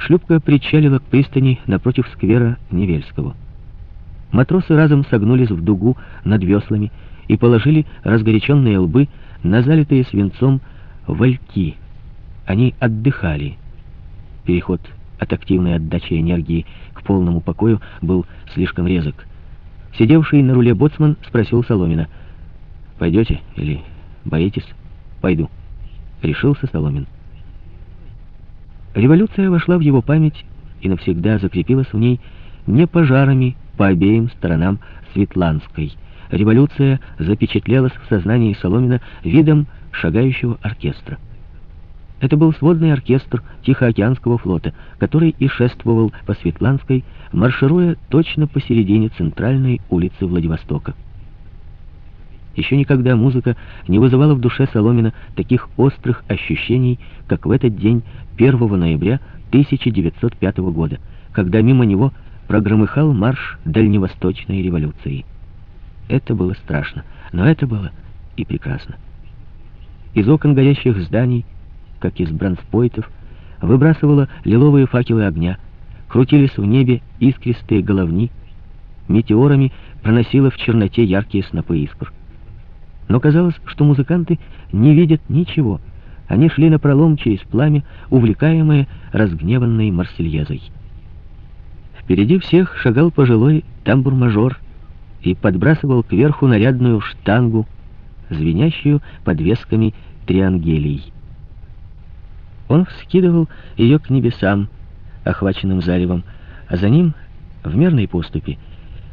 шлюпка причалила к пристани напротив сквера Невельского. Матросы разом согнулись в дугу над веслами и положили разгоряченные лбы на залитые свинцом вальки. Они отдыхали. Переход от активной отдачи энергии к полному покою был слишком резок. Сидевший на руле боцман спросил Соломина. «Пойдете или боитесь?» «Пойду», — решился Соломин. Революция вошла в его память и навсегда закрепилась в ней не пожарами по обеим сторонам Светланской. Революция запечатлелась в сознании Соломина видом шагающего оркестра. Это был сводный оркестр Тихоокеанского флота, который и шествовал по Светланской, маршируя точно посередине центральной улицы Владивостока. Еще никогда музыка не вызывала в душе Соломина таких острых ощущений, как в этот день 1 ноября 1905 года, когда мимо него прогромыхал марш Дальневосточной революции. Это было страшно, но это было и прекрасно. Из окон горящих зданий, как из бронспойтов, выбрасывало лиловые факелы огня, крутились в небе искристые головни, метеорами проносило в черноте яркие снопы искр. Но казалось, что музыканты не видят ничего. Они шли напролом через пламя, увлекаемые разгневанной марсельезой. Впереди всех шагал пожилой тамбур-мажор и подбрасывал кверху нарядную штангу, звенящую подвесками триангелий. Он вскидывал ее к небесам, охваченным заревом, а за ним, в мерной поступе,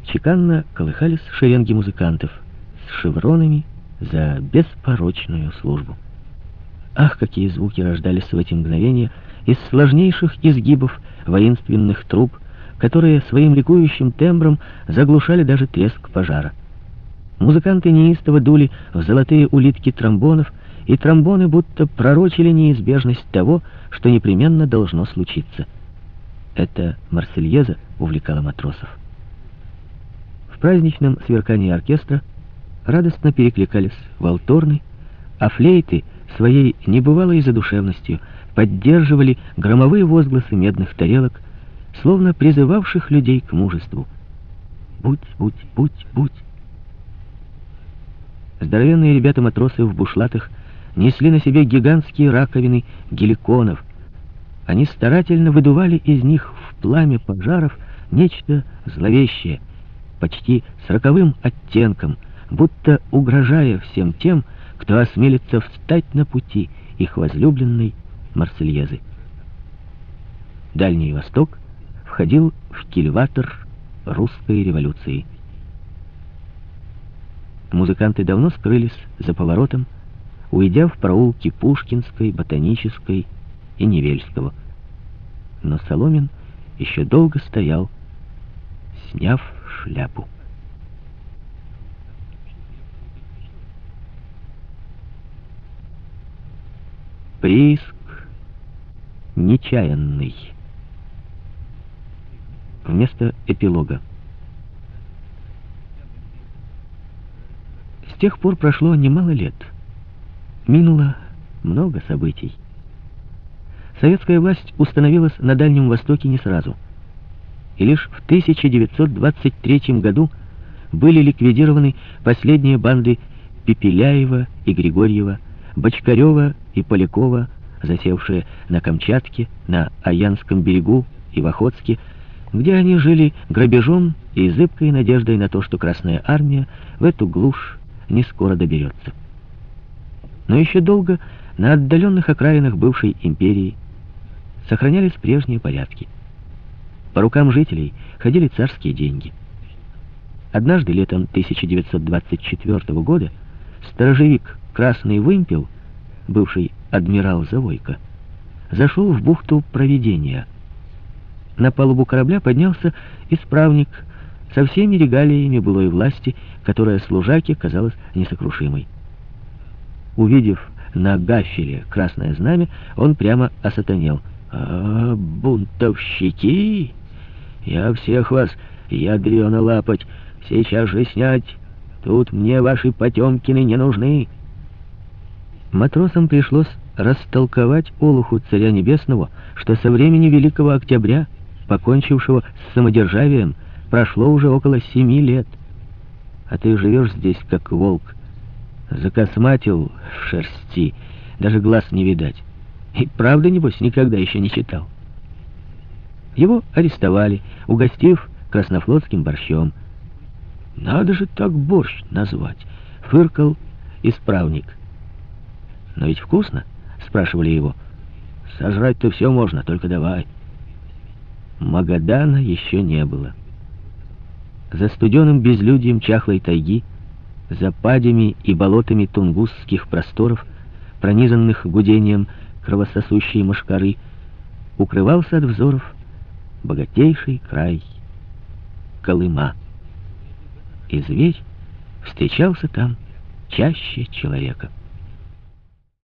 чеканно колыхались шеренги музыкантов с шевронами за беспорочную службу. Ах, какие звуки рождались в эти мгновения из сложнейших изгибов воинственных труб, которые своим ликующим тембром заглушали даже треск пожара. Музыканты неистово дули в золотые улитки тромбонов, и тромбоны будто пророчили неизбежность того, что непременно должно случиться. Это Марсельеза увлекала матросов. В праздничном сверкании оркестра радостно перекликались волторны, а флейты своей небывалой задушевностью поддерживали громовые возгласы медных тарелок, словно призывавших людей к мужеству. «Будь, будь, будь, будь!» Здоровенные ребята-матросы в бушлатах несли на себе гигантские раковины геликонов. Они старательно выдували из них в пламя пожаров нечто зловещее, почти с роковым оттенком — будто угрожая всем тем, кто осмелится встать на пути их возлюбленной Марсельезы. Дальний Восток входил в кильватор русской революции. Музыканты давно скрылись за поворотом, уйдя в проулки Пушкинской, Ботанической и Невельского. Но Соломин еще долго стоял, сняв шляпу. Прииск нечаянный. Вместо эпилога. С тех пор прошло немало лет. Минуло много событий. Советская власть установилась на Дальнем Востоке не сразу. И лишь в 1923 году были ликвидированы последние банды Пепеляева и Григорьева, Бочкарева и Полякова, засевшие на Камчатке, на Аянском берегу и в Охотске, где они жили грабежом и зыбкой надеждой на то, что Красная Армия в эту глушь не скоро доберется. Но еще долго на отдаленных окраинах бывшей империи сохранялись прежние порядки. По рукам жителей ходили царские деньги. Однажды летом 1924 года сторожевик Красный Вымпел бывший адмирал Завойко, зашел в бухту Провидения. На палубу корабля поднялся исправник со всеми регалиями былой власти, которая служаке казалась несокрушимой. Увидев на гафеле красное знамя, он прямо осатанел. «А, бунтовщики! Я всех вас, ядрёно лапать, сейчас же снять! Тут мне ваши Потемкины не нужны!» Матросам пришлось растолковать Олуху Царя Небесного, что со времени Великого Октября, покончившего с самодержавием, прошло уже около семи лет. А ты живешь здесь, как волк. Закосматил в шерсти, даже глаз не видать. И правда, небось, никогда еще не читал. Его арестовали, угостив краснофлотским борщом. «Надо же так борщ назвать!» — фыркал исправник. «Но ведь вкусно?» — спрашивали его. «Сожрать-то все можно, только давай». Магадана еще не было. За студеным безлюдьем чахлой тайги, за падями и болотами тунгусских просторов, пронизанных гудением кровососущей мошкары, укрывался от взоров богатейший край Колыма. И зверь встречался там чаще человека.